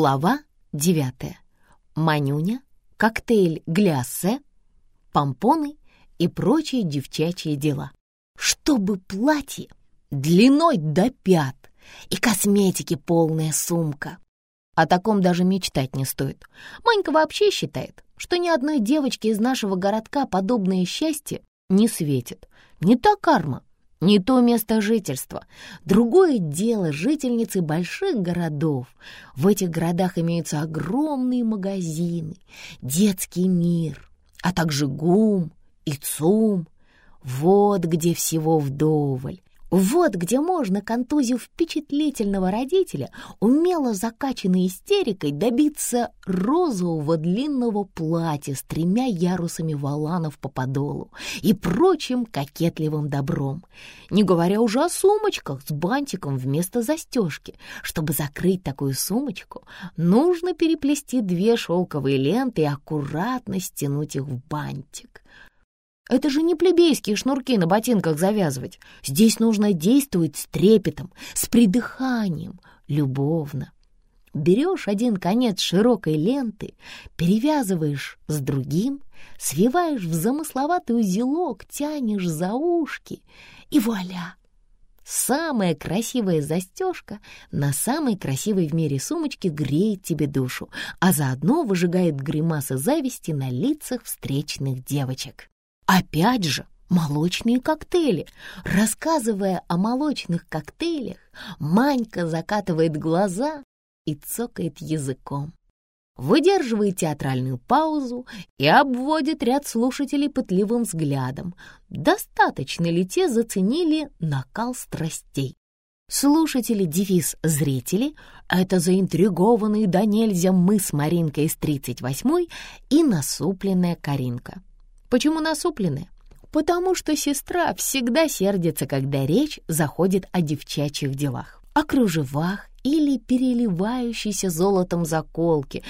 Глава девятая. Манюня, коктейль гляссе, помпоны и прочие девчачьи дела. Чтобы платье длиной до пят и косметики полная сумка. О таком даже мечтать не стоит. Манька вообще считает, что ни одной девочке из нашего городка подобное счастье не светит. Не та карма, не то место жительства. Другое дело жительницы больших городов. В этих городах имеются огромные магазины, детский мир, а также ГУМ и ЦУМ. Вот где всего вдоволь. Вот где можно, контузив впечатлительного родителя, умело закачанной истерикой добиться розового длинного платья с тремя ярусами валанов по подолу и прочим кокетливым добром. Не говоря уже о сумочках с бантиком вместо застежки. Чтобы закрыть такую сумочку, нужно переплести две шелковые ленты и аккуратно стянуть их в бантик. Это же не плебейские шнурки на ботинках завязывать. Здесь нужно действовать с трепетом, с придыханием, любовно. Берешь один конец широкой ленты, перевязываешь с другим, свиваешь в замысловатый узелок, тянешь за ушки, и вуаля! Самая красивая застежка на самой красивой в мире сумочке греет тебе душу, а заодно выжигает гримасы зависти на лицах встречных девочек. Опять же, молочные коктейли. Рассказывая о молочных коктейлях, Манька закатывает глаза и цокает языком. Выдерживает театральную паузу и обводит ряд слушателей пытливым взглядом. Достаточно ли те заценили накал страстей? Слушатели девиз «Зрители» — это заинтригованные до нельзя мы с Маринкой из 38-й и насупленная Каринка. Почему насуплены? Потому что сестра всегда сердится, когда речь заходит о девчачьих делах, о кружевах или переливающейся золотом заколке,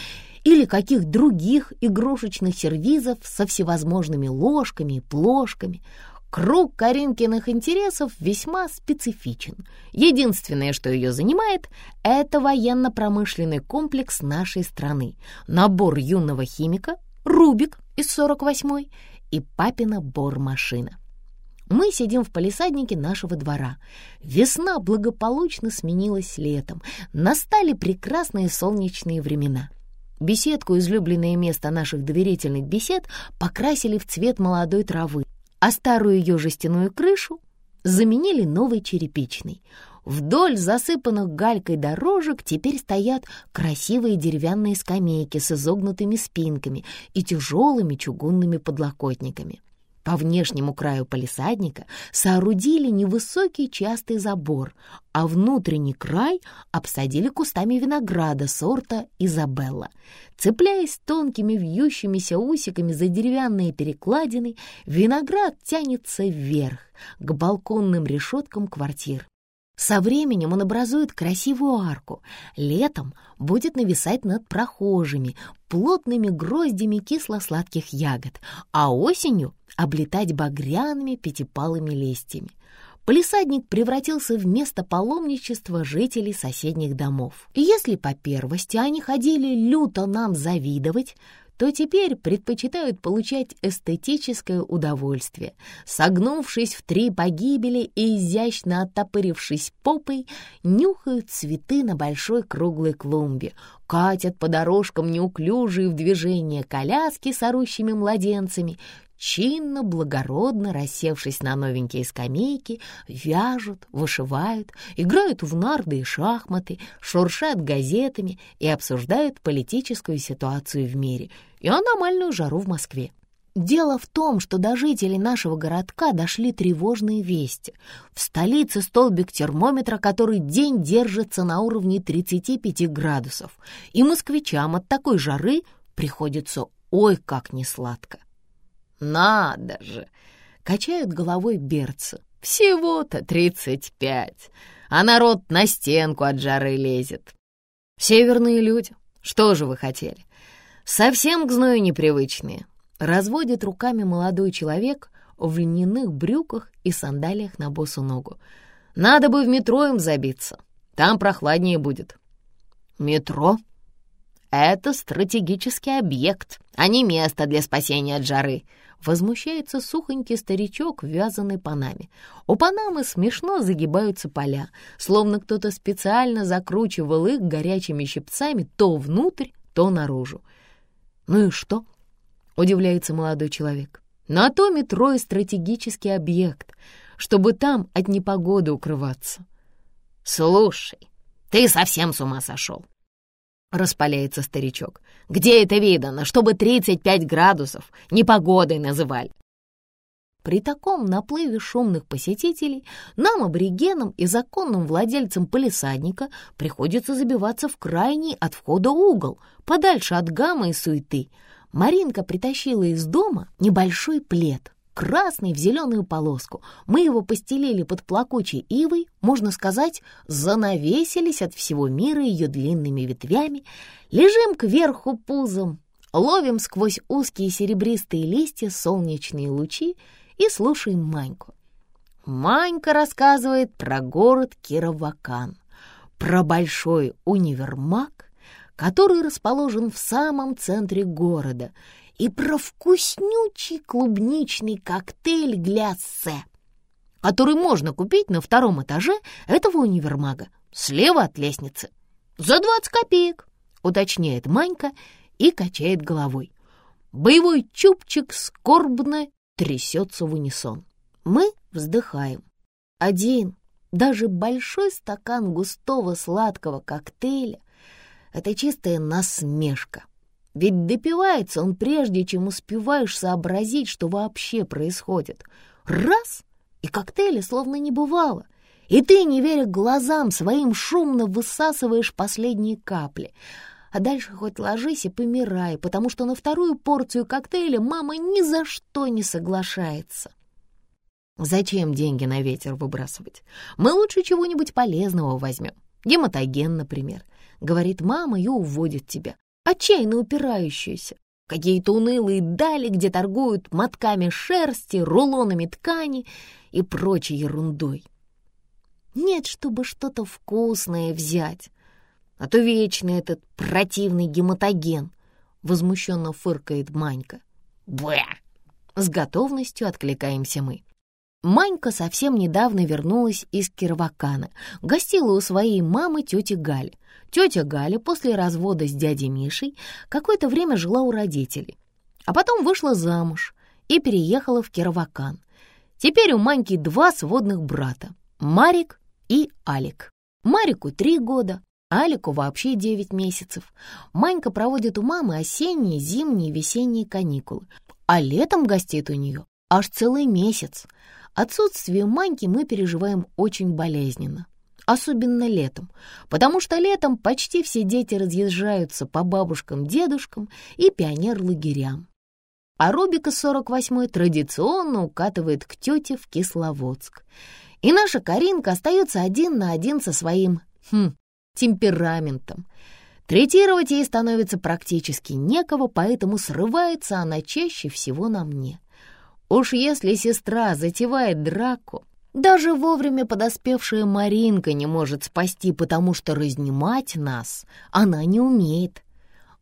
или каких других игрушечных сервизов со всевозможными ложками и плошками. Круг Каринкиных интересов весьма специфичен. Единственное, что ее занимает, это военно-промышленный комплекс нашей страны, набор юного химика, Рубик из 48-й и папина бормашина. Мы сидим в палисаднике нашего двора. Весна благополучно сменилась летом. Настали прекрасные солнечные времена. Беседку, излюбленное место наших доверительных бесед, покрасили в цвет молодой травы, а старую ее жестяную крышу заменили новой черепичной. Вдоль засыпанных галькой дорожек теперь стоят красивые деревянные скамейки с изогнутыми спинками и тяжелыми чугунными подлокотниками. По внешнему краю палисадника соорудили невысокий частый забор, а внутренний край обсадили кустами винограда сорта Изабелла. Цепляясь тонкими вьющимися усиками за деревянные перекладины, виноград тянется вверх, к балконным решеткам квартир. Со временем он образует красивую арку. Летом будет нависать над прохожими плотными гроздями кисло-сладких ягод, а осенью облетать багряными пятипалыми листьями. Полисадник превратился в место паломничества жителей соседних домов. И если по первости они ходили люто нам завидовать, то теперь предпочитают получать эстетическое удовольствие. Согнувшись в три погибели и изящно оттопырившись попой, нюхают цветы на большой круглой клумбе, катят по дорожкам неуклюжие в движение коляски с орущими младенцами, чинно, благородно, рассевшись на новенькие скамейки, вяжут, вышивают, играют в нарды и шахматы, шуршат газетами и обсуждают политическую ситуацию в мире и аномальную жару в Москве. Дело в том, что до жителей нашего городка дошли тревожные вести. В столице столбик термометра, который день держится на уровне 35 градусов, и москвичам от такой жары приходится ой как несладко. «Надо же!» — качают головой берцы. «Всего-то тридцать пять, а народ на стенку от жары лезет. Северные люди, что же вы хотели? Совсем к зною непривычные». Разводит руками молодой человек в льняных брюках и сандалиях на босу ногу. «Надо бы в метро им забиться, там прохладнее будет». «Метро?» Это стратегический объект, а не место для спасения от жары. Возмущается сухонький старичок в вязаной панаме. У панамы смешно загибаются поля, словно кто-то специально закручивал их горячими щипцами то внутрь, то наружу. «Ну и что?» — удивляется молодой человек. «На то метро и стратегический объект, чтобы там от непогоды укрываться». «Слушай, ты совсем с ума сошел!» — распаляется старичок. «Где это видано, чтобы 35 градусов непогодой называли?» При таком наплыве шумных посетителей нам, аборигенам и законным владельцам полисадника, приходится забиваться в крайний от входа угол, подальше от гамма и суеты. Маринка притащила из дома небольшой плед, красный в зеленую полоску. Мы его постелили под плакучей ивой, можно сказать, занавесились от всего мира ее длинными ветвями, лежим кверху пузом, ловим сквозь узкие серебристые листья солнечные лучи и слушаем Маньку. Манька рассказывает про город Кировакан, про большой универмаг, который расположен в самом центре города, и про вкуснючий клубничный коктейль гляссе, который можно купить на втором этаже этого универмага, слева от лестницы. «За двадцать копеек», — уточняет Манька и качает головой. Боевой чубчик скорбно трясется в унисон. Мы вздыхаем. Один, даже большой стакан густого сладкого коктейля — это чистая насмешка. Ведь допивается он прежде, чем успеваешь сообразить, что вообще происходит. Раз — и коктейля словно не бывало. И ты, не веря глазам, своим шумно высасываешь последние капли — а дальше хоть ложись и помирай, потому что на вторую порцию коктейля мама ни за что не соглашается. Зачем деньги на ветер выбрасывать? Мы лучше чего-нибудь полезного возьмем. Гематоген, например. Говорит мама и уводит тебя, отчаянно упирающуюся. Какие-то унылые дали, где торгуют мотками шерсти, рулонами ткани и прочей ерундой. Нет, чтобы что-то вкусное взять а то вечно этот противный гематоген!» — возмущенно фыркает Манька. «Бэ!» — с готовностью откликаемся мы. Манька совсем недавно вернулась из Кировакана, гостила у своей мамы тети Гали. Тетя Галя после развода с дядей Мишей какое-то время жила у родителей, а потом вышла замуж и переехала в Кировакан. Теперь у Маньки два сводных брата — Марик и Алик. Марику три года, Алику вообще девять месяцев. Манька проводит у мамы осенние, зимние, весенние каникулы, а летом гостит у нее аж целый месяц. Отсутствие Маньки мы переживаем очень болезненно, особенно летом, потому что летом почти все дети разъезжаются по бабушкам, дедушкам и пионер-лагерям. А Рубика 48-й традиционно укатывает к тете в Кисловодск. И наша Каринка остается один на один со своим, хм, темпераментом. Третировать ей становится практически некого, поэтому срывается она чаще всего на мне. Уж если сестра затевает драку, даже вовремя подоспевшая Маринка не может спасти, потому что разнимать нас она не умеет.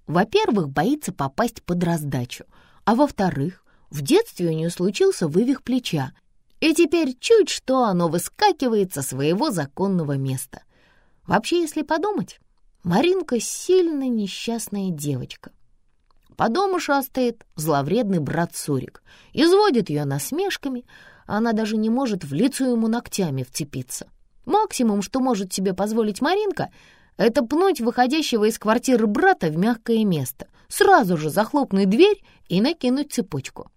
Во-первых, боится попасть под раздачу, а во-вторых, в детстве у нее случился вывих плеча, и теперь чуть что оно выскакивает со своего законного места. Вообще, если подумать, Маринка сильно несчастная девочка. По дому шастает зловредный брат Сурик, изводит ее насмешками, а она даже не может в лицо ему ногтями вцепиться. Максимум, что может себе позволить Маринка, это пнуть выходящего из квартиры брата в мягкое место, сразу же захлопнуть дверь и накинуть цепочку.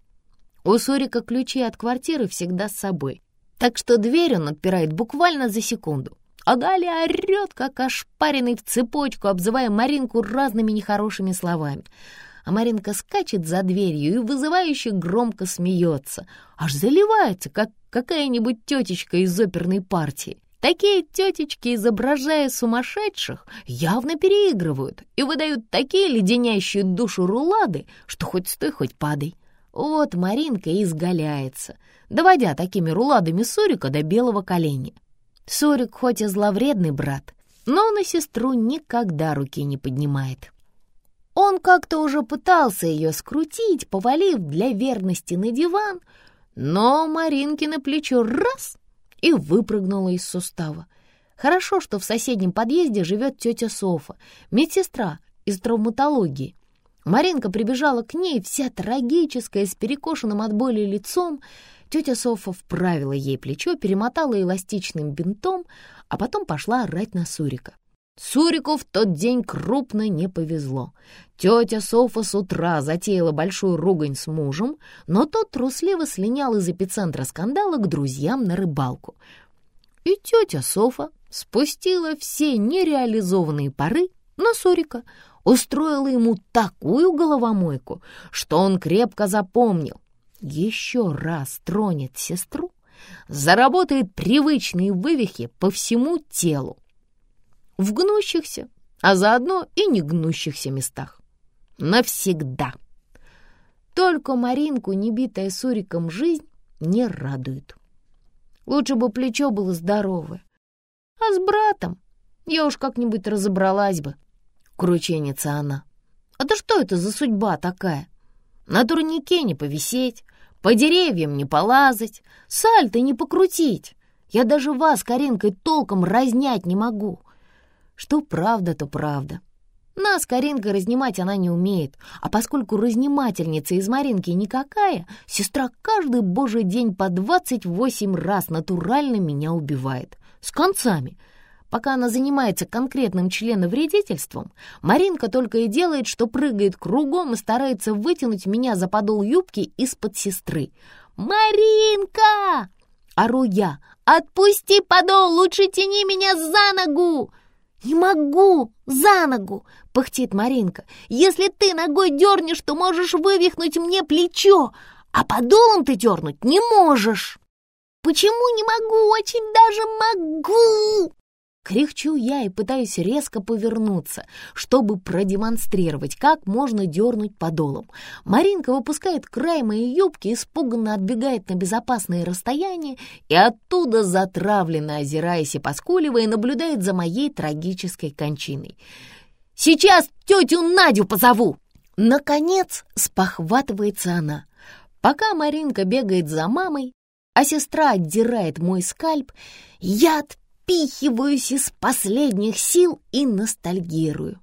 У Сурика ключи от квартиры всегда с собой, так что дверь он отпирает буквально за секунду. А Галя орёт, как ошпаренный в цепочку, обзывая Маринку разными нехорошими словами. А Маринка скачет за дверью и вызывающе громко смеется, аж заливается, как какая-нибудь тетечка из оперной партии. Такие тетечки, изображая сумасшедших, явно переигрывают и выдают такие леденящие душу рулады, что хоть стой, хоть падай. Вот Маринка изгаляется, доводя такими руладами Сурика до белого коленя. Сорик хоть и зловредный брат, но на сестру никогда руки не поднимает. Он как-то уже пытался ее скрутить, повалив для верности на диван, но Маринке на плечо раз и выпрыгнула из сустава. Хорошо, что в соседнем подъезде живет тетя Софа, медсестра из травматологии. Маринка прибежала к ней, вся трагическая, с перекошенным от боли лицом. Тетя Софа вправила ей плечо, перемотала эластичным бинтом, а потом пошла орать на Сурика. Сурику в тот день крупно не повезло. Тетя Софа с утра затеяла большую ругань с мужем, но тот трусливо слинял из эпицентра скандала к друзьям на рыбалку. И тетя Софа спустила все нереализованные пары на Сурика, устроила ему такую головомойку, что он крепко запомнил. Еще раз тронет сестру, заработает привычные вывихи по всему телу в гнущихся, а заодно и не гнущихся местах. Навсегда. Только Маринку, не битая Суриком жизнь, не радует. Лучше бы плечо было здоровое. А с братом я уж как-нибудь разобралась бы, крученится она. А да что это за судьба такая? На турнике не повисеть, по деревьям не полазать, сальто не покрутить. Я даже вас, Каринкой, толком разнять не могу. Что правда, то правда. Нас Каринка разнимать она не умеет, а поскольку разнимательница из Маринки никакая, сестра каждый божий день по двадцать восемь раз натурально меня убивает. С концами. Пока она занимается конкретным членовредительством, Маринка только и делает, что прыгает кругом и старается вытянуть меня за подол юбки из-под сестры. «Маринка!» — ору я. «Отпусти подол, лучше тяни меня за ногу!» «Не могу! За ногу!» — пыхтит Маринка. «Если ты ногой дернешь, то можешь вывихнуть мне плечо, а подолом ты дернуть не можешь!» «Почему не могу? Очень даже могу!» Кряхчу я и пытаюсь резко повернуться, чтобы продемонстрировать, как можно дернуть подолом. Маринка выпускает край моей юбки, испуганно отбегает на безопасное расстояние и оттуда, затравленно озираясь и поскуливая, наблюдает за моей трагической кончиной. «Сейчас тетю Надю позову!» Наконец спохватывается она. Пока Маринка бегает за мамой, а сестра отдирает мой скальп, я отпихиваюсь из последних сил и ностальгирую.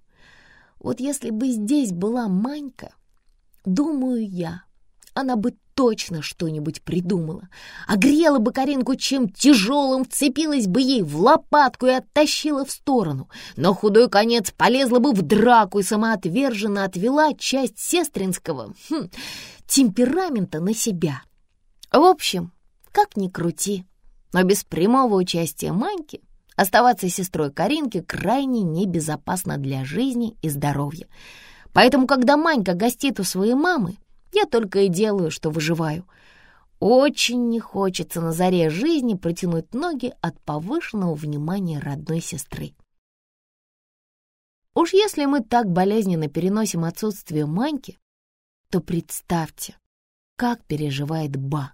Вот если бы здесь была Манька, думаю я, она бы точно что-нибудь придумала. Огрела бы Каринку чем тяжелым, вцепилась бы ей в лопатку и оттащила в сторону. Но худой конец полезла бы в драку и самоотверженно отвела часть сестринского хм, темперамента на себя. В общем, как ни крути, но без прямого участия Маньки оставаться сестрой Каринки крайне небезопасно для жизни и здоровья. Поэтому, когда Манька гостит у своей мамы, я только и делаю, что выживаю. Очень не хочется на заре жизни протянуть ноги от повышенного внимания родной сестры. Уж если мы так болезненно переносим отсутствие Маньки, то представьте, как переживает Ба.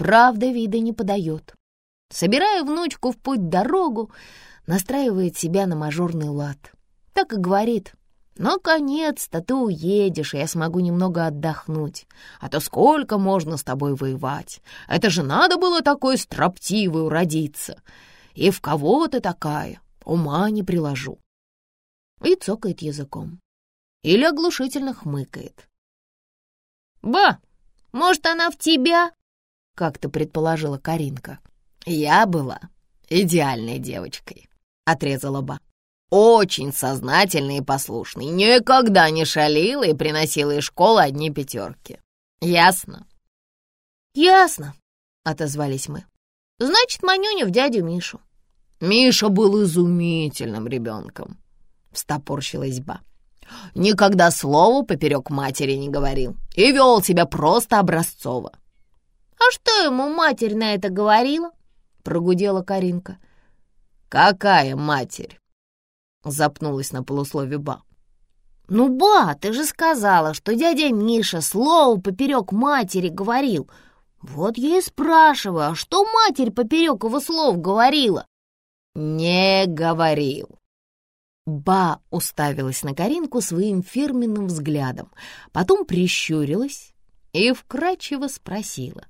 Правда, вида не подает. Собирая внучку в путь-дорогу, настраивает себя на мажорный лад. Так и говорит. «Наконец-то ты уедешь, и я смогу немного отдохнуть. А то сколько можно с тобой воевать? Это же надо было такой строптивой уродиться. И в кого ты такая? Ума не приложу». И цокает языком. Или оглушительно хмыкает. «Ба, может, она в тебя?» — как-то предположила Каринка. «Я была идеальной девочкой», — отрезала Ба. «Очень сознательной и послушной, никогда не шалила и приносила из школы одни пятерки. Ясно?» «Ясно», — отозвались мы. «Значит, Манюня в дядю Мишу». «Миша был изумительным ребенком», — встопорщилась Ба. «Никогда слова поперек матери не говорил и вел себя просто образцово. «А что ему матерь на это говорила?» — прогудела Каринка. «Какая матерь?» — запнулась на полуслове Ба. «Ну, ба, ты же сказала, что дядя Миша слово поперек матери говорил. Вот я и спрашиваю, а что матерь поперек его слов говорила?» «Не говорил». Ба уставилась на Каринку своим фирменным взглядом, потом прищурилась и вкрадчиво спросила.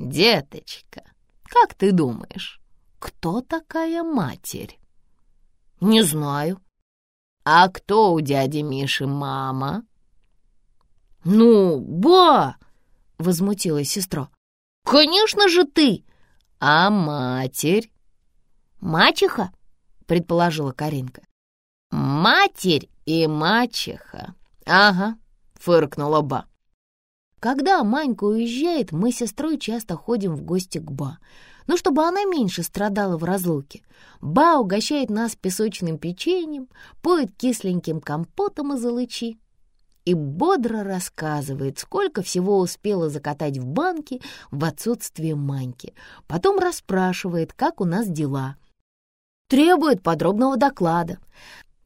«Деточка, как ты думаешь, кто такая матерь?» «Не знаю». «А кто у дяди Миши мама?» «Ну, ба!» — возмутилась сестра. «Конечно же ты! А матерь?» «Мачеха?» — предположила Каринка. «Матерь и мачеха. Ага», — фыркнула Ба. Когда Манька уезжает, мы с сестрой часто ходим в гости к Ба. Но чтобы она меньше страдала в разлуке, Ба угощает нас песочным печеньем, поет кисленьким компотом из алычи и бодро рассказывает, сколько всего успела закатать в банке в отсутствие Маньки. Потом расспрашивает, как у нас дела. Требует подробного доклада.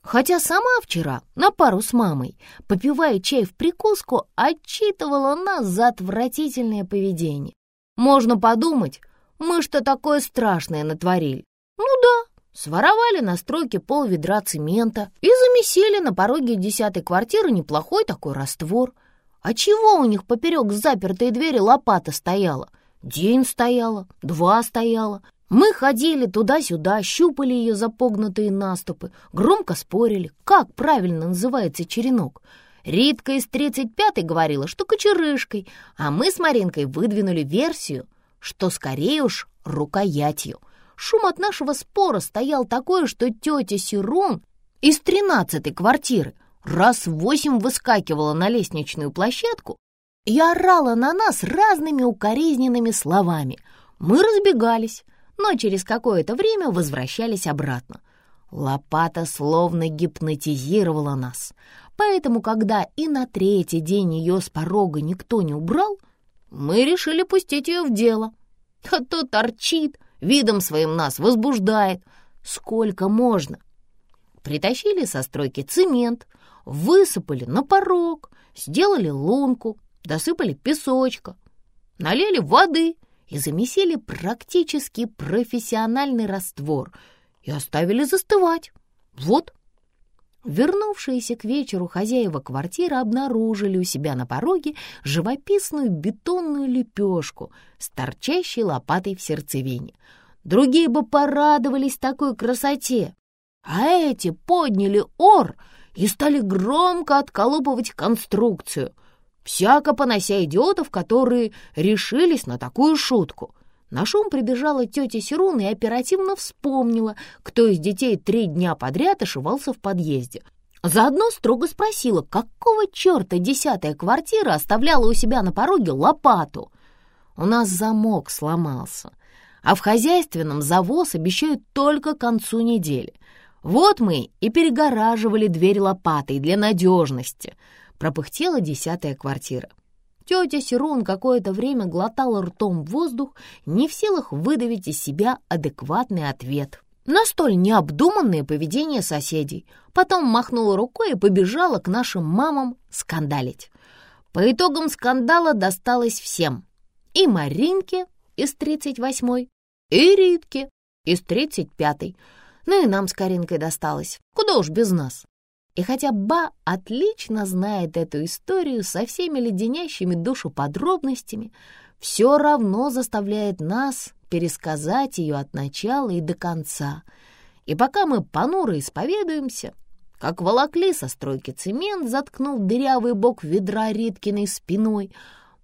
Хотя сама вчера на пару с мамой, попивая чай в прикуску, отчитывала нас за отвратительное поведение. Можно подумать, мы что такое страшное натворили. Ну да, своровали на стройке пол ведра цемента и замесили на пороге десятой квартиры неплохой такой раствор. А чего у них поперек запертой двери лопата стояла? День стояла, два стояла, мы ходили туда-сюда, щупали ее запогнутые наступы, громко спорили, как правильно называется черенок. Ритка из 35-й говорила, что кочерышкой, а мы с Маринкой выдвинули версию, что скорее уж рукоятью. Шум от нашего спора стоял такой, что тетя Сирун из 13-й квартиры раз в восемь выскакивала на лестничную площадку и орала на нас разными укоризненными словами. Мы разбегались, но через какое-то время возвращались обратно. Лопата словно гипнотизировала нас, поэтому, когда и на третий день ее с порога никто не убрал, мы решили пустить ее в дело. А то торчит, видом своим нас возбуждает. Сколько можно? Притащили со стройки цемент, высыпали на порог, сделали лунку, досыпали песочка, налили воды и замесили практически профессиональный раствор и оставили застывать. Вот. Вернувшиеся к вечеру хозяева квартиры обнаружили у себя на пороге живописную бетонную лепешку с торчащей лопатой в сердцевине. Другие бы порадовались такой красоте, а эти подняли ор и стали громко отколупывать конструкцию — всяко понося идиотов, которые решились на такую шутку. На шум прибежала тетя Сируна и оперативно вспомнила, кто из детей три дня подряд ошивался в подъезде. Заодно строго спросила, какого черта десятая квартира оставляла у себя на пороге лопату. У нас замок сломался, а в хозяйственном завоз обещают только к концу недели. Вот мы и перегораживали дверь лопатой для надежности — пропыхтела десятая квартира. Тетя Сирун какое-то время глотала ртом воздух, не в силах выдавить из себя адекватный ответ на столь необдуманное поведение соседей. Потом махнула рукой и побежала к нашим мамам скандалить. По итогам скандала досталось всем. И Маринке из 38-й, и Ритке из 35-й. Ну и нам с Каринкой досталось. Куда уж без нас. И хотя Ба отлично знает эту историю со всеми леденящими душу подробностями, все равно заставляет нас пересказать ее от начала и до конца. И пока мы понуро исповедуемся, как волокли со стройки цемент, заткнув дырявый бок ведра Риткиной спиной,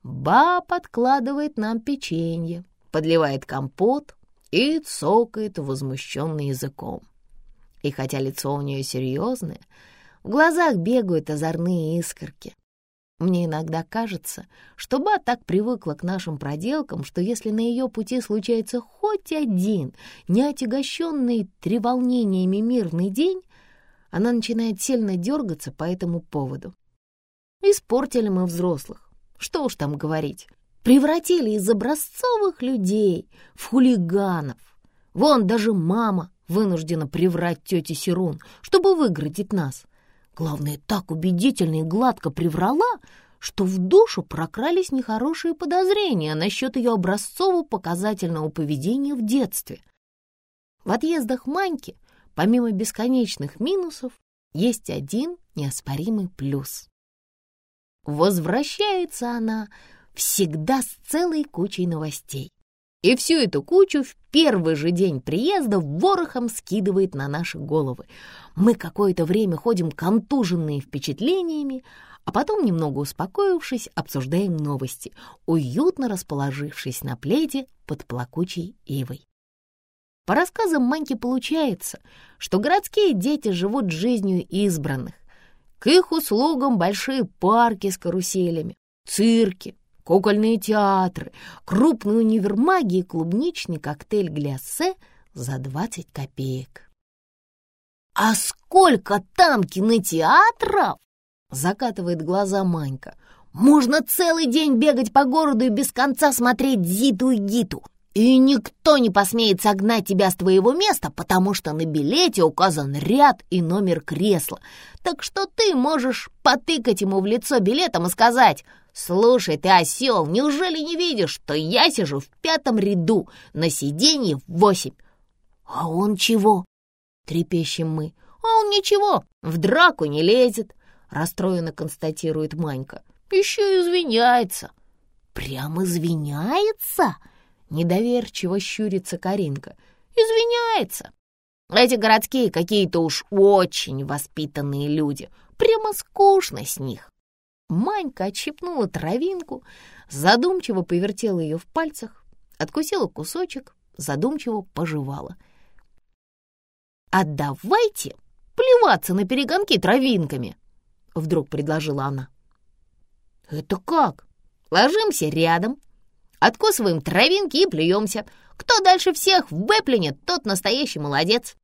Ба подкладывает нам печенье, подливает компот и цокает возмущенным языком. И хотя лицо у нее серьезное, в глазах бегают озорные искорки. Мне иногда кажется, что Ба так привыкла к нашим проделкам, что если на ее пути случается хоть один неотягощенный треволнениями мирный день, она начинает сильно дергаться по этому поводу. Испортили мы взрослых, что уж там говорить, превратили из образцовых людей в хулиганов. Вон даже мама вынуждена приврать тете Сирун, чтобы выградить нас. Главное, так убедительно и гладко приврала, что в душу прокрались нехорошие подозрения насчет ее образцово-показательного поведения в детстве. В отъездах Маньки, помимо бесконечных минусов, есть один неоспоримый плюс. Возвращается она всегда с целой кучей новостей. И всю эту кучу в первый же день приезда ворохом скидывает на наши головы. Мы какое-то время ходим контуженные впечатлениями, а потом, немного успокоившись, обсуждаем новости, уютно расположившись на пледе под плакучей ивой. По рассказам Маньки получается, что городские дети живут жизнью избранных. К их услугам большие парки с каруселями, цирки, кукольные театры, крупные универмаги и клубничный коктейль гляссе за 20 копеек. «А сколько там кинотеатров!» — закатывает глаза Манька. «Можно целый день бегать по городу и без конца смотреть Зиту и Гиту. И никто не посмеет согнать тебя с твоего места, потому что на билете указан ряд и номер кресла. Так что ты можешь потыкать ему в лицо билетом и сказать, «Слушай, ты осел, неужели не видишь, что я сижу в пятом ряду на сиденье в восемь?» «А он чего?» — трепещем мы. «А он ничего, в драку не лезет», — расстроенно констатирует Манька. «Еще извиняется». «Прям извиняется?» Недоверчиво щурится Каринка. «Извиняется. Эти городские какие-то уж очень воспитанные люди. Прямо скучно с них». Манька отщипнула травинку, задумчиво повертела ее в пальцах, откусила кусочек, задумчиво пожевала. «А давайте плеваться на перегонки травинками!» — вдруг предложила она. «Это как? Ложимся рядом, Откусываем травинки и плюемся. Кто дальше всех выплюнет, тот настоящий молодец.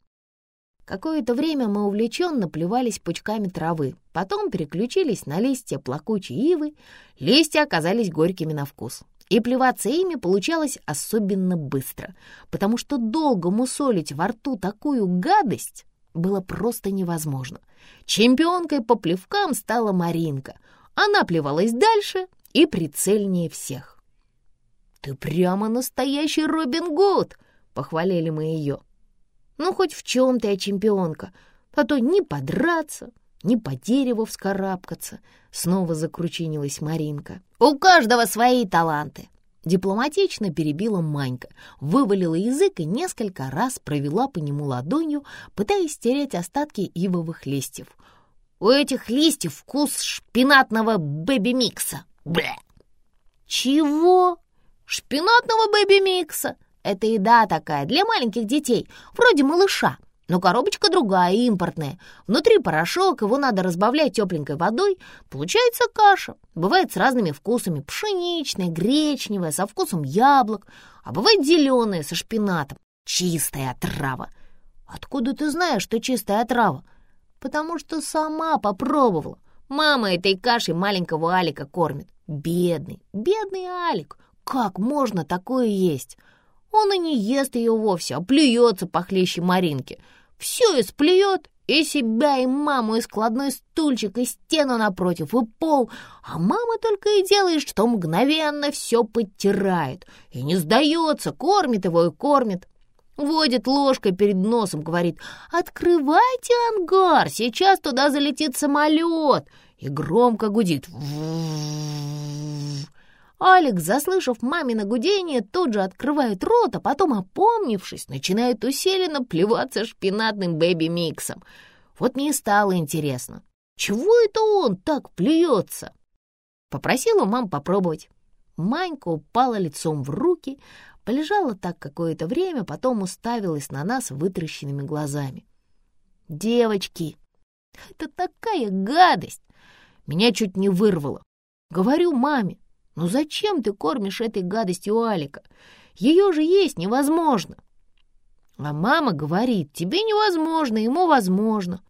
Какое-то время мы увлеченно плевались пучками травы, потом переключились на листья плакучей ивы. Листья оказались горькими на вкус. И плеваться ими получалось особенно быстро, потому что долго мусолить во рту такую гадость было просто невозможно. Чемпионкой по плевкам стала Маринка. Она плевалась дальше и прицельнее всех. «Ты прямо настоящий Робин Гуд!» — похвалили мы ее. «Ну, хоть в чем-то я чемпионка, а то ни подраться, ни по дереву вскарабкаться», — снова закручинилась Маринка. «У каждого свои таланты!» Дипломатично перебила Манька, вывалила язык и несколько раз провела по нему ладонью, пытаясь стереть остатки ивовых листьев. «У этих листьев вкус шпинатного бэби-микса!» «Бля!» «Чего?» шпинатного бэби-микса. Это еда такая для маленьких детей, вроде малыша. Но коробочка другая, импортная. Внутри порошок, его надо разбавлять тепленькой водой. Получается каша. Бывает с разными вкусами. Пшеничная, гречневая, со вкусом яблок. А бывает зеленая, со шпинатом. Чистая отрава. Откуда ты знаешь, что чистая отрава? Потому что сама попробовала. Мама этой кашей маленького Алика кормит. Бедный, бедный Алик. Как можно такое есть? Он и не ест ее вовсе, а плюется похлеще Маринки. Все исплюет, и себя, и маму, и складной стульчик, и стену напротив, и пол. А мама только и делает, что мгновенно все подтирает. И не сдается, кормит его и кормит. Водит ложкой перед носом, говорит, «Открывайте ангар, сейчас туда залетит самолет!» И громко гудит. Алекс, заслышав мамино гудение, тут же открывает рот, а потом, опомнившись, начинает усиленно плеваться шпинатным бэби-миксом. Вот мне стало интересно, чего это он так плюется? Попросила мам попробовать. Манька упала лицом в руки, полежала так какое-то время, потом уставилась на нас вытращенными глазами. «Девочки, это такая гадость!» Меня чуть не вырвало. Говорю маме, ну зачем ты кормишь этой гадостью Алика? Ее же есть невозможно. А мама говорит, тебе невозможно, ему возможно.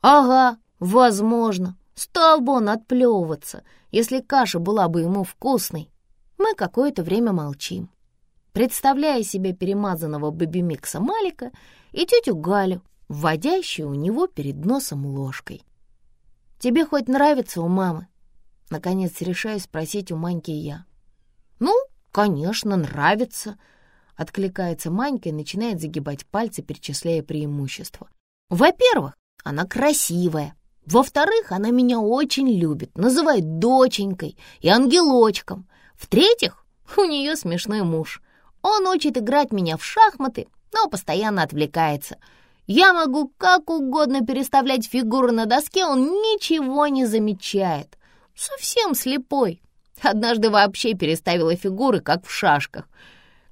Ага, возможно. Стал бы он отплевываться, если каша была бы ему вкусной. Мы какое-то время молчим, представляя себе перемазанного бэби-микса Малика и тетю Галю, вводящую у него перед носом ложкой. «Тебе хоть нравится у мамы?» Наконец решаю спросить у Маньки я. «Ну, конечно, нравится», — откликается Манька и начинает загибать пальцы, перечисляя преимущества. «Во-первых, она красивая. Во-вторых, она меня очень любит, называет доченькой и ангелочком. В-третьих, у нее смешной муж. Он учит играть меня в шахматы, но постоянно отвлекается. Я могу как угодно переставлять фигуры на доске, он ничего не замечает. Совсем слепой. Однажды вообще переставила фигуры, как в шашках.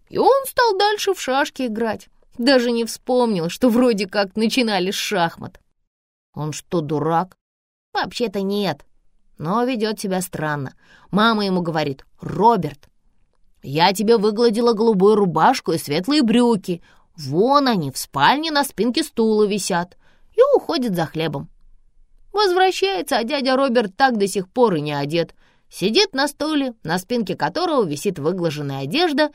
И он стал дальше в шашки играть. Даже не вспомнил, что вроде как начинали с шахмат. Он что, дурак? Вообще-то нет, но ведет себя странно. Мама ему говорит, «Роберт, я тебе выгладила голубую рубашку и светлые брюки. Вон они, в спальне на спинке стула висят». И уходит за хлебом. Возвращается, а дядя Роберт так до сих пор и не одет. Сидит на стуле, на спинке которого висит выглаженная одежда,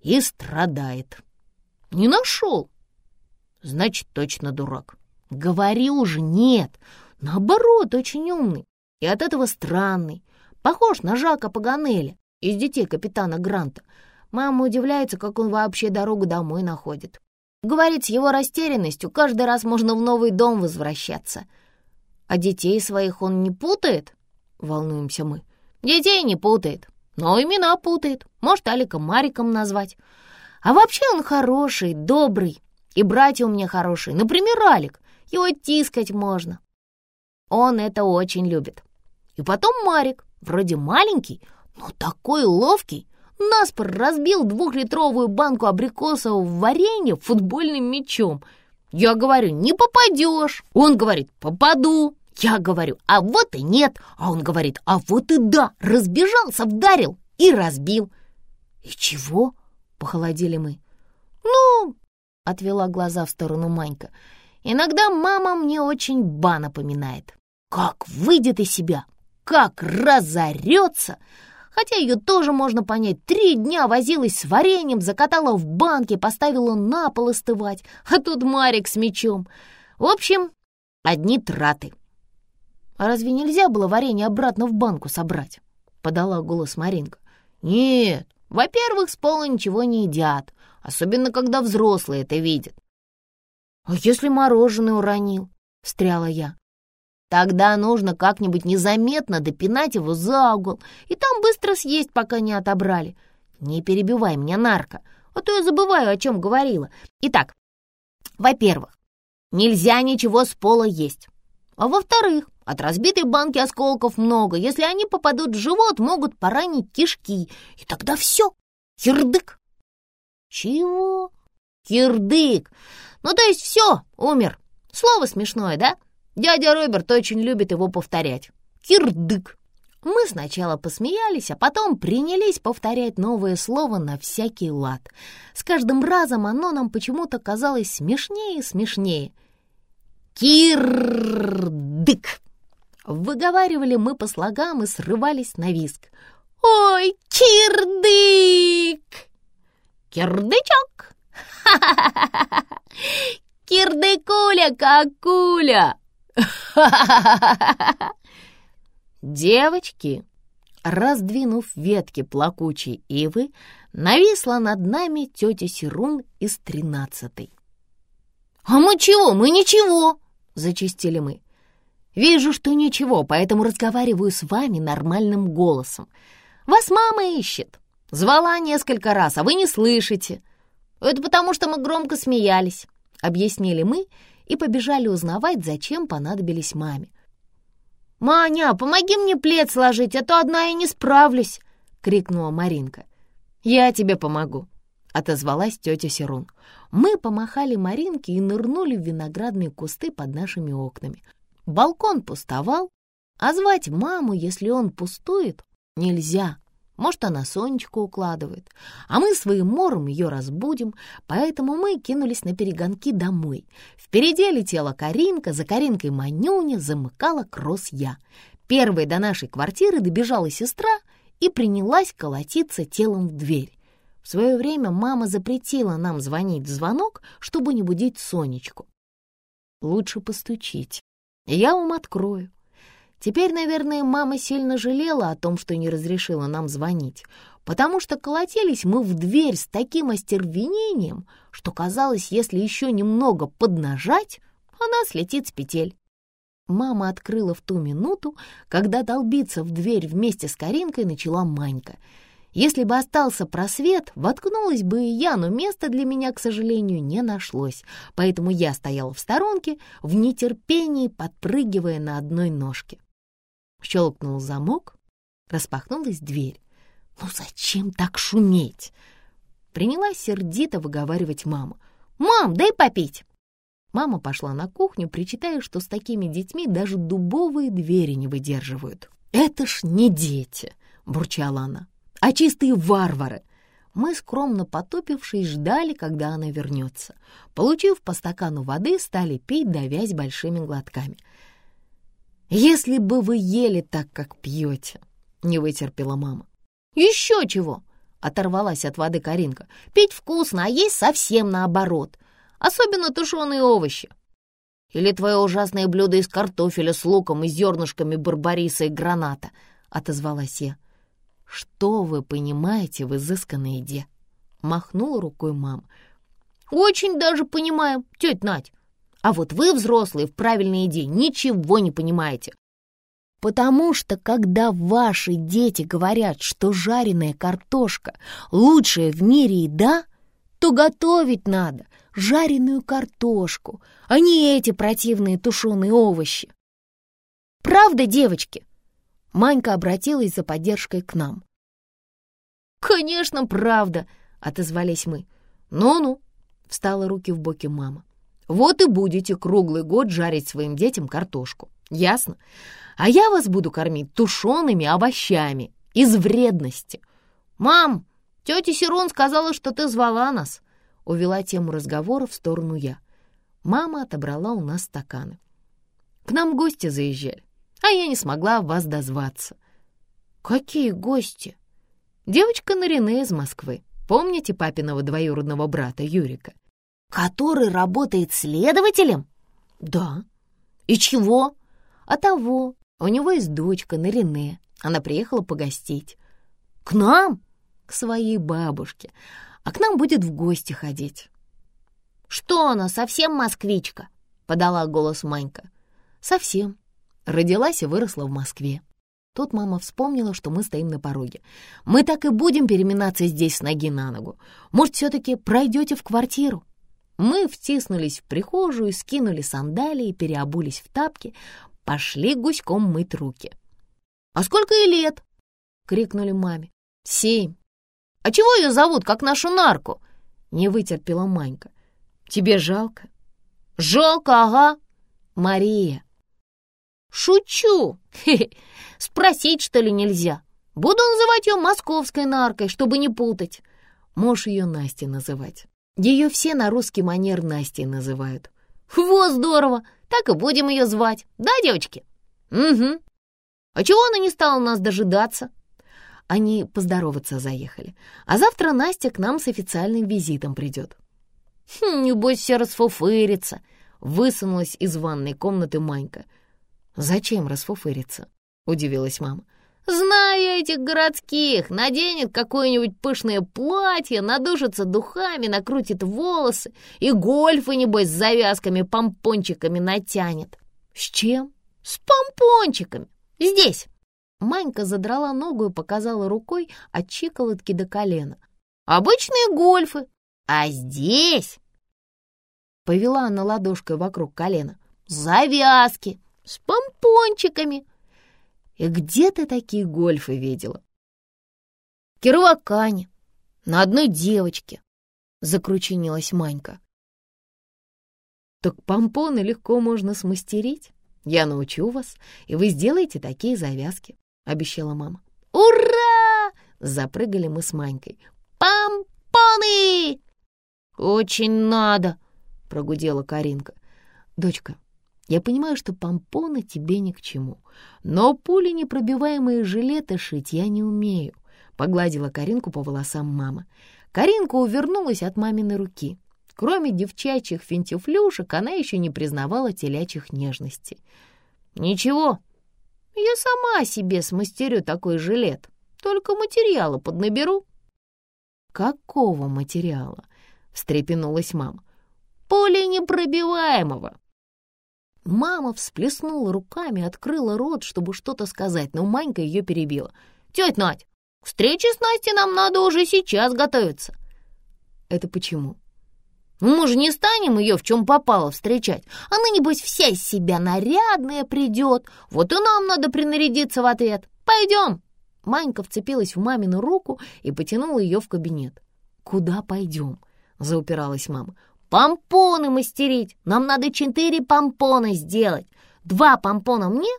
и страдает. Не нашел. Значит, точно дурак. Говори уже, нет. Наоборот, очень умный. И от этого странный. Похож на Жака Паганеля из детей капитана Гранта. Мама удивляется, как он вообще дорогу домой находит. Говорит, с его растерянностью каждый раз можно в новый дом возвращаться. А детей своих он не путает? Волнуемся мы. Детей не путает, но имена путает. Может, Алика Мариком назвать. А вообще он хороший, добрый. И братья у меня хорошие. Например, Алик. Его тискать можно. Он это очень любит. И потом Марик, вроде маленький, но такой ловкий, наспор разбил двухлитровую банку абрикосового варенья футбольным мячом. Я говорю, не попадешь. Он говорит, попаду. Я говорю, а вот и нет. А он говорит, а вот и да. Разбежался, вдарил и разбил. И чего? Похолодели мы. Ну, отвела глаза в сторону Манька. Иногда мама мне очень ба напоминает. Как выйдет из себя, как разорется. Хотя ее тоже можно понять. Три дня возилась с вареньем, закатала в банке, поставила на пол остывать. А тут Марик с мечом. В общем, одни траты. «А разве нельзя было варенье обратно в банку собрать?» — подала голос Маринка. «Нет, во-первых, с пола ничего не едят, особенно когда взрослые это видят». «А если мороженое уронил?» — встряла я. Тогда нужно как-нибудь незаметно допинать его за угол и там быстро съесть, пока не отобрали. Не перебивай меня, нарко, а то я забываю, о чем говорила. Итак, во-первых, нельзя ничего с пола есть. А во-вторых, от разбитой банки осколков много. Если они попадут в живот, могут поранить кишки. И тогда все, кирдык. Чего? Кирдык. Ну, то есть все, умер. Слово смешное, да? Дядя Роберт очень любит его повторять. Кирдык. Мы сначала посмеялись, а потом принялись повторять новое слово на всякий лад. С каждым разом оно нам почему-то казалось смешнее и смешнее. Кирдык. Выговаривали мы по слогам и срывались на виск. «Ой, кирдык!» «Кирдычок!» «Ха-ха-ха-ха! Кирдыкуля, какуля!» Девочки, раздвинув ветки плакучей ивы, нависла над нами тетя Сирун из тринадцатой. «А мы чего? Мы ничего!» — зачистили мы. «Вижу, что ничего, поэтому разговариваю с вами нормальным голосом. Вас мама ищет. Звала несколько раз, а вы не слышите. Это потому, что мы громко смеялись», — объяснили мы, — и побежали узнавать, зачем понадобились маме. «Маня, помоги мне плед сложить, а то одна я не справлюсь!» — крикнула Маринка. «Я тебе помогу!» — отозвалась тетя Серун. Мы помахали Маринке и нырнули в виноградные кусты под нашими окнами. Балкон пустовал, а звать маму, если он пустует, нельзя. Может, она Сонечку укладывает, а мы своим мором ее разбудим, поэтому мы кинулись на перегонки домой. Впереди летела Каринка, за Каринкой Манюня, замыкала кросс я. Первой до нашей квартиры добежала сестра и принялась колотиться телом в дверь. В свое время мама запретила нам звонить в звонок, чтобы не будить Сонечку. Лучше постучить. Я вам открою. Теперь, наверное, мама сильно жалела о том, что не разрешила нам звонить, потому что колотились мы в дверь с таким остервенением, что казалось, если еще немного поднажать, она слетит с петель. мама открыла в ту минуту, когда долбиться в дверь вместе с Каринкой начала Манька. Если бы остался просвет, воткнулась бы и я, но места для меня, к сожалению, не нашлось, поэтому я стояла в сторонке, в нетерпении подпрыгивая на одной ножке. Щелкнул замок, распахнулась дверь. «Ну зачем так шуметь?» Принялась сердито выговаривать мама. «Мам, дай попить!» Мама пошла на кухню, причитая, что с такими детьми даже дубовые двери не выдерживают. «Это ж не дети!» — бурчала она, «а чистые варвары!» Мы, скромно потупившись, ждали, когда она вернется. Получив по стакану воды, стали пить, давясь большими глотками. «Если бы вы ели так, как пьете!» — не вытерпела мама. «Еще чего!» — оторвалась от воды Каринка. «Пить вкусно, а есть совсем наоборот особенно тушеные овощи. Или твое ужасное блюдо из картофеля с луком и зернышками барбариса и граната, — отозвалась я. Что вы понимаете в изысканной еде? Махнула рукой мама. Очень даже понимаем, тетя Надь. А вот вы, взрослые, в правильной еде ничего не понимаете. Потому что, когда ваши дети говорят, что жареная картошка — лучшая в мире еда, то готовить надо жареную картошку, а не эти противные тушеные овощи. Правда, девочки? Манька обратилась за поддержкой к нам. «Конечно, правда!» — отозвались мы. «Ну-ну!» — встала руки в боки мама. «Вот и будете круглый год жарить своим детям картошку, ясно? А я вас буду кормить тушеными овощами из вредности. Мам, тетя Сирон сказала, что ты звала нас. Увела тему разговора в сторону я. Мама отобрала у нас стаканы. К нам гости заезжали, а я не смогла вас дозваться. Какие гости? Девочка Нарине из Москвы. Помните папиного двоюродного брата Юрика? Который работает следователем? Да. И чего? А того. У него есть дочка Нарине. Она приехала погостить. К нам? К своей бабушке а к нам будет в гости ходить». «Что она, совсем москвичка?» — подала голос Манька. «Совсем. Родилась и выросла в Москве». Тут мама вспомнила, что мы стоим на пороге. «Мы так и будем переминаться здесь с ноги на ногу. Может, все-таки пройдете в квартиру?» Мы втиснулись в прихожую, скинули сандалии, переобулись в тапки, пошли гуськом мыть руки. «А сколько ей лет?» — крикнули маме. «Семь. «А чего ее зовут, как нашу нарку?» — не вытерпела Манька. «Тебе жалко?» «Жалко, ага. Мария». «Шучу! Хе -хе. Спросить, что ли, нельзя? Буду называть ее московской наркой, чтобы не путать. Можешь ее Настей называть. Ее все на русский манер Настей называют. Во, здорово! Так и будем ее звать. Да, девочки? Угу. А чего она не стала нас дожидаться?» Они поздороваться заехали. А завтра Настя к нам с официальным визитом придет. Хм, небось, все расфуфырится. Высунулась из ванной комнаты Манька. «Зачем расфуфыриться?» — удивилась мама. «Знаю этих городских! Наденет какое-нибудь пышное платье, надушится духами, накрутит волосы и гольфы, небось, с завязками-помпончиками натянет». «С чем?» «С помпончиками! Здесь!» Манька задрала ногу и показала рукой от щиколотки до колена. «Обычные гольфы! А здесь...» Повела она ладошкой вокруг колена. «Завязки! С помпончиками!» «И где ты такие гольфы видела?» «Кировакане, на одной девочке!» Закручинилась Манька. «Так помпоны легко можно смастерить. Я научу вас, и вы сделаете такие завязки. — обещала мама. «Ура!» — запрыгали мы с Манькой. «Помпоны!» «Очень надо!» — прогудела Каринка. «Дочка, я понимаю, что помпоны тебе ни к чему, но пули непробиваемые жилеты шить я не умею», — погладила Каринку по волосам мама. Каринка увернулась от маминой руки. Кроме девчачьих финтифлюшек, она еще не признавала телячьих нежностей. «Ничего, я сама себе смастерю такой жилет, только материала поднаберу». «Какого материала?» — встрепенулась мама. «Поле непробиваемого». Мама всплеснула руками, открыла рот, чтобы что-то сказать, но Манька ее перебила. «Тетя Надь, к встрече с Настей нам надо уже сейчас готовиться». «Это почему?» «Ну, мы же не станем ее в чем попало встречать. Она, небось, вся из себя нарядная придет. Вот и нам надо принарядиться в ответ. Пойдем!» Манька вцепилась в мамину руку и потянула ее в кабинет. «Куда пойдем?» — заупиралась мама. «Помпоны мастерить! Нам надо четыре помпона сделать. Два помпона мне,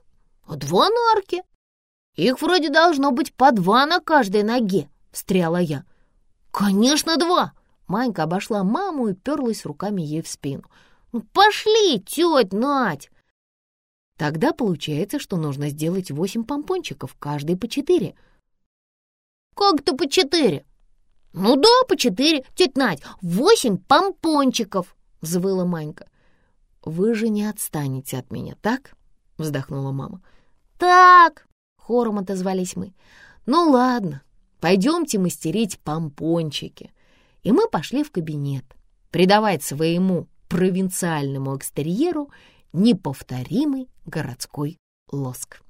а два нарки. Их вроде должно быть по два на каждой ноге», — встряла я. «Конечно, два!» Манька обошла маму и перлась руками ей в спину. «Ну, пошли, тетя Надь!» Тогда получается, что нужно сделать восемь помпончиков, каждый по четыре. «Как-то по четыре?» «Ну да, по четыре. Тетя Надь, восемь помпончиков!» — взвыла Манька. «Вы же не отстанете от меня, так?» — вздохнула мама. «Так!» — хором отозвались мы. «Ну ладно, пойдемте мастерить помпончики». И мы пошли в кабинет, придавать своему провинциальному экстерьеру неповторимый городской лоск.